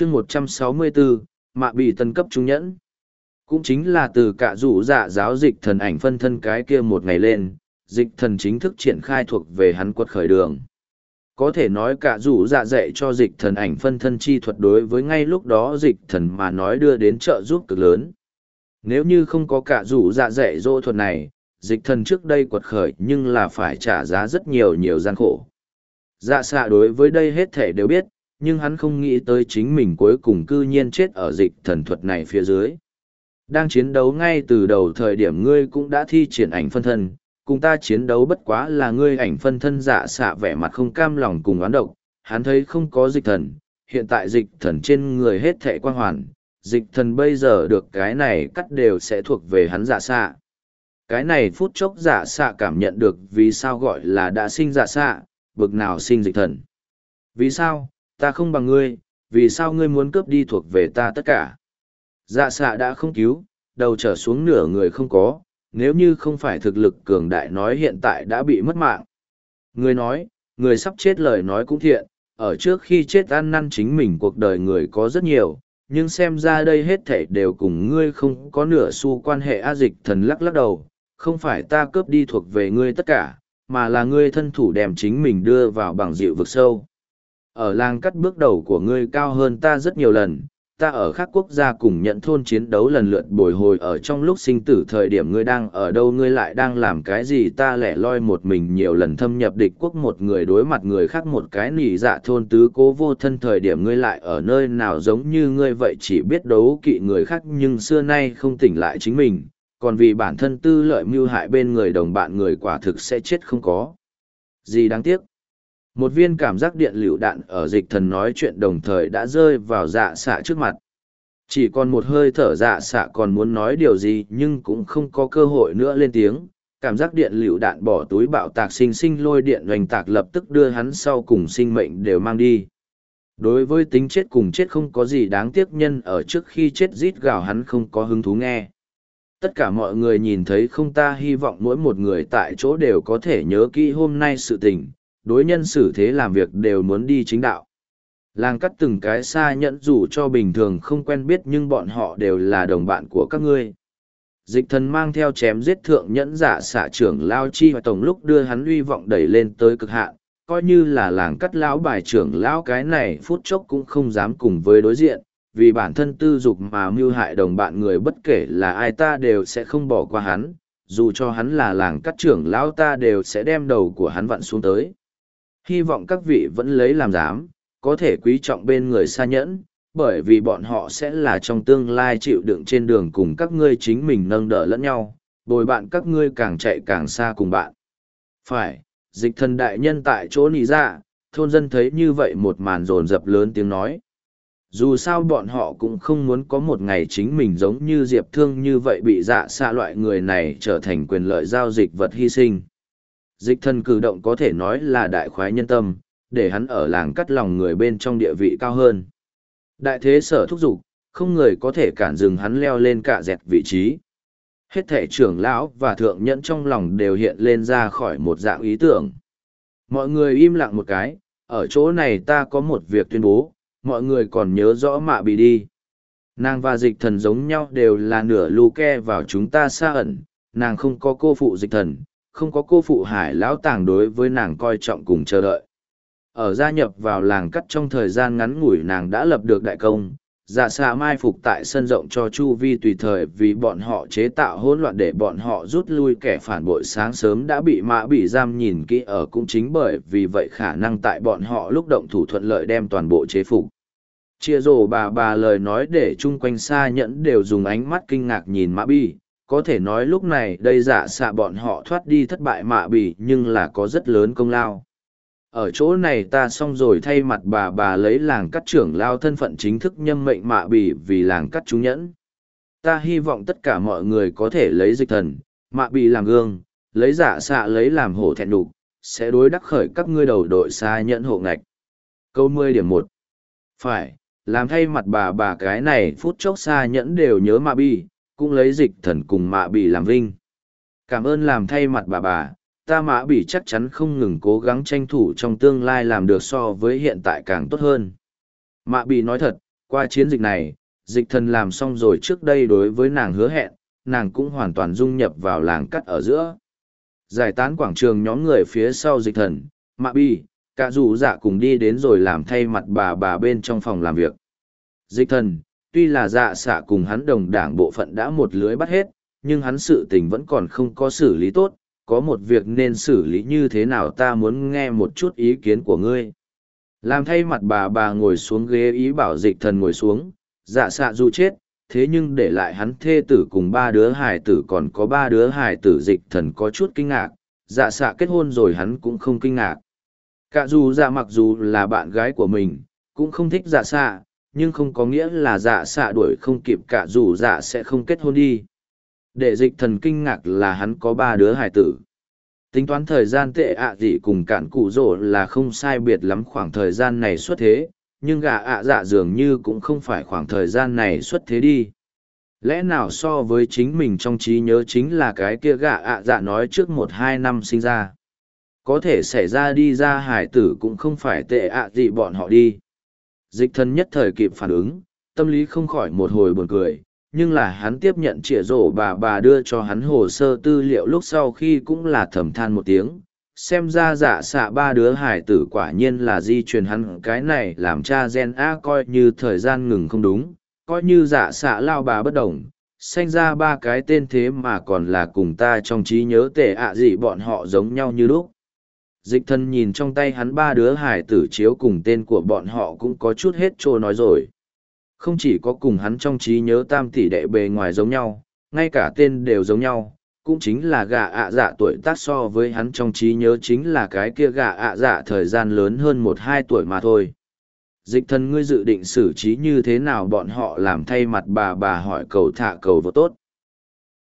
chương một trăm sáu mươi bốn mạ bị tân cấp trung nhẫn. Cũng chính là từ cả rủ dạ giáo dịch thần ảnh phân thân cái kia một ngày lên, dịch thần chính thức triển khai thuộc về hắn quật khởi đường. Có thể nói cả rủ dạ dạy cho dịch thần ảnh phân thân chi thuật đối với ngay lúc đó dịch thần mà nói đưa đến trợ giúp cực lớn. Nếu như không có cả rủ dạ dạy dỗ thuật này, dịch thần trước đây quật khởi nhưng là phải trả giá rất nhiều nhiều gian khổ. Dạ xạ đối với đây hết thể đều biết nhưng hắn không nghĩ tới chính mình cuối cùng cư nhiên chết ở dịch thần thuật này phía dưới. Đang chiến đấu ngay từ đầu thời điểm ngươi cũng đã thi triển ảnh phân thân, cùng ta chiến đấu bất quá là ngươi ảnh phân thân giả xạ vẻ mặt không cam lòng cùng oán độc, hắn thấy không có dịch thần, hiện tại dịch thần trên người hết thệ quan hoàn, dịch thần bây giờ được cái này cắt đều sẽ thuộc về hắn giả xạ. Cái này phút chốc giả xạ cảm nhận được vì sao gọi là đã sinh giả xạ, bực nào sinh dịch thần. Vì sao, ta không bằng ngươi, vì sao ngươi muốn cướp đi thuộc về ta tất cả? Dạ xạ đã không cứu, đầu trở xuống nửa người không có, nếu như không phải thực lực cường đại nói hiện tại đã bị mất mạng. Người nói, người sắp chết lời nói cũng thiện, ở trước khi chết ăn năn chính mình cuộc đời người có rất nhiều, nhưng xem ra đây hết thảy đều cùng ngươi không có nửa xu quan hệ a dịch thần lắc lắc đầu, không phải ta cướp đi thuộc về ngươi tất cả, mà là ngươi thân thủ đem chính mình đưa vào bằng dịu vực sâu. Ở làng cắt bước đầu của ngươi cao hơn ta rất nhiều lần, ta ở các quốc gia cùng nhận thôn chiến đấu lần lượt bồi hồi ở trong lúc sinh tử thời điểm ngươi đang ở đâu ngươi lại đang làm cái gì? Ta lẻ loi một mình nhiều lần thâm nhập địch quốc một người đối mặt người khác một cái nỉ dạ thôn tứ cố vô thân thời điểm ngươi lại ở nơi nào giống như ngươi vậy? Chỉ biết đấu kỵ người khác nhưng xưa nay không tỉnh lại chính mình còn vì bản thân tư lợi mưu hại bên người đồng bạn người quả thực sẽ chết không có. Gì đáng tiếc? Một viên cảm giác điện lựu đạn ở dịch thần nói chuyện đồng thời đã rơi vào dạ xạ trước mặt. Chỉ còn một hơi thở dạ xạ còn muốn nói điều gì nhưng cũng không có cơ hội nữa lên tiếng. Cảm giác điện lựu đạn bỏ túi bạo tạc sinh sinh lôi điện oanh tạc lập tức đưa hắn sau cùng sinh mệnh đều mang đi. Đối với tính chết cùng chết không có gì đáng tiếc nhân ở trước khi chết rít gào hắn không có hứng thú nghe. Tất cả mọi người nhìn thấy không ta hy vọng mỗi một người tại chỗ đều có thể nhớ kỹ hôm nay sự tình đối nhân xử thế làm việc đều muốn đi chính đạo. Làng cắt từng cái xa nhẫn dù cho bình thường không quen biết nhưng bọn họ đều là đồng bạn của các ngươi. Dịch thần mang theo chém giết thượng nhẫn giả xạ trưởng Lao Chi và Tổng lúc đưa hắn uy vọng đẩy lên tới cực hạn, coi như là làng cắt lão bài trưởng lão cái này phút chốc cũng không dám cùng với đối diện, vì bản thân tư dục mà mưu hại đồng bạn người bất kể là ai ta đều sẽ không bỏ qua hắn, dù cho hắn là làng cắt trưởng lão ta đều sẽ đem đầu của hắn vặn xuống tới hy vọng các vị vẫn lấy làm dám, có thể quý trọng bên người xa nhẫn, bởi vì bọn họ sẽ là trong tương lai chịu đựng trên đường cùng các ngươi chính mình nâng đỡ lẫn nhau, bồi bạn các ngươi càng chạy càng xa cùng bạn. Phải, dịch thần đại nhân tại chỗ nỉ ra, dạ, thôn dân thấy như vậy một màn rồn rập lớn tiếng nói. Dù sao bọn họ cũng không muốn có một ngày chính mình giống như diệp thương như vậy bị dạ xa loại người này trở thành quyền lợi giao dịch vật hy sinh dịch thần cử động có thể nói là đại khoái nhân tâm, để hắn ở làng cắt lòng người bên trong địa vị cao hơn. Đại thế sở thúc giục, không người có thể cản dừng hắn leo lên cả dẹt vị trí. Hết thể trưởng lão và thượng nhẫn trong lòng đều hiện lên ra khỏi một dạng ý tưởng. Mọi người im lặng một cái, ở chỗ này ta có một việc tuyên bố, mọi người còn nhớ rõ mạ bị đi. Nàng và dịch thần giống nhau đều là nửa lù ke vào chúng ta xa ẩn, nàng không có cô phụ dịch thần, không có cô phụ hải lão tàng đối với nàng coi trọng cùng chờ đợi. Ở gia nhập vào làng cắt trong thời gian ngắn ngủi nàng đã lập được đại công, dạ xạ mai phục tại sân rộng cho chu vi tùy thời vì bọn họ chế tạo hỗn loạn để bọn họ rút lui kẻ phản bội sáng sớm đã bị mã bị giam nhìn kỹ ở cũng chính bởi vì vậy khả năng tại bọn họ lúc động thủ thuận lợi đem toàn bộ chế phục chia rổ bà bà lời nói để chung quanh xa nhẫn đều dùng ánh mắt kinh ngạc nhìn mã bi có thể nói lúc này đây giả xạ bọn họ thoát đi thất bại mạ bỉ nhưng là có rất lớn công lao. Ở chỗ này ta xong rồi thay mặt bà bà lấy làng cắt trưởng lao thân phận chính thức nhâm mệnh mạ bỉ vì làng cắt chúng nhẫn. Ta hy vọng tất cả mọi người có thể lấy dịch thần, mạ bỉ làm gương, lấy giả xạ lấy làm hổ thẹn đục sẽ đối đắc khởi các ngươi đầu đội xa nhẫn hộ ngạch. Câu mười điểm một. Phải, làm thay mặt bà bà cái này phút chốc xa nhẫn đều nhớ mạ bỉ cũng lấy dịch thần cùng mạ bị làm vinh. Cảm ơn làm thay mặt bà bà, ta mạ bị chắc chắn không ngừng cố gắng tranh thủ trong tương lai làm được so với hiện tại càng tốt hơn. Mạ bị nói thật, Qua chiến dịch này, dịch thần làm xong rồi trước đây đối với nàng hứa hẹn, nàng cũng hoàn toàn dung nhập vào làng cắt ở giữa. Giải tán quảng trường nhóm người phía sau dịch thần, mạ bị, cả dù dạ cùng đi đến rồi làm thay mặt bà bà bên trong phòng làm việc. Dịch thần, tuy là dạ xạ cùng hắn đồng đảng bộ phận đã một lưới bắt hết, nhưng hắn sự tình vẫn còn không có xử lý tốt, có một việc nên xử lý như thế nào ta muốn nghe một chút ý kiến của ngươi. Làm thay mặt bà bà ngồi xuống ghế ý bảo dịch thần ngồi xuống, dạ xạ dù chết, thế nhưng để lại hắn thê tử cùng ba đứa hài tử còn có ba đứa hài tử dịch thần có chút kinh ngạc, dạ xạ kết hôn rồi hắn cũng không kinh ngạc. Cả dù dạ mặc dù là bạn gái của mình, cũng không thích dạ xạ, nhưng không có nghĩa là dạ xạ đuổi không kịp cả dù dạ sẽ không kết hôn đi. Để dịch thần kinh ngạc là hắn có ba đứa hải tử. Tính toán thời gian tệ ạ dị cùng cạn cụ rỗ là không sai biệt lắm khoảng thời gian này xuất thế, nhưng gà ạ dạ dường như cũng không phải khoảng thời gian này xuất thế đi. Lẽ nào so với chính mình trong trí nhớ chính là cái kia gà ạ dạ nói trước một hai năm sinh ra. Có thể xảy ra đi ra hải tử cũng không phải tệ ạ dị bọn họ đi. Dịch thân nhất thời kịp phản ứng, tâm lý không khỏi một hồi buồn cười, nhưng là hắn tiếp nhận trịa rổ bà bà đưa cho hắn hồ sơ tư liệu lúc sau khi cũng là thầm than một tiếng xem ra giả xạ ba đứa hải tử quả nhiên là di truyền hắn cái này làm cha gen a coi như thời gian ngừng không đúng coi như giả xạ lao bà bất đồng sanh ra ba cái tên thế mà còn là cùng ta trong trí nhớ tệ ạ gì bọn họ giống nhau như lúc dịch thân nhìn trong tay hắn ba đứa hải tử chiếu cùng tên của bọn họ cũng có chút hết trô nói rồi không chỉ có cùng hắn trong trí nhớ tam tỷ đệ bề ngoài giống nhau, ngay cả tên đều giống nhau, cũng chính là gà ạ dạ tuổi tác so với hắn trong trí nhớ chính là cái kia gà ạ dạ thời gian lớn hơn một hai tuổi mà thôi. Dịch thần ngươi dự định xử trí như thế nào bọn họ làm thay mặt bà bà hỏi cầu thả cầu vô tốt.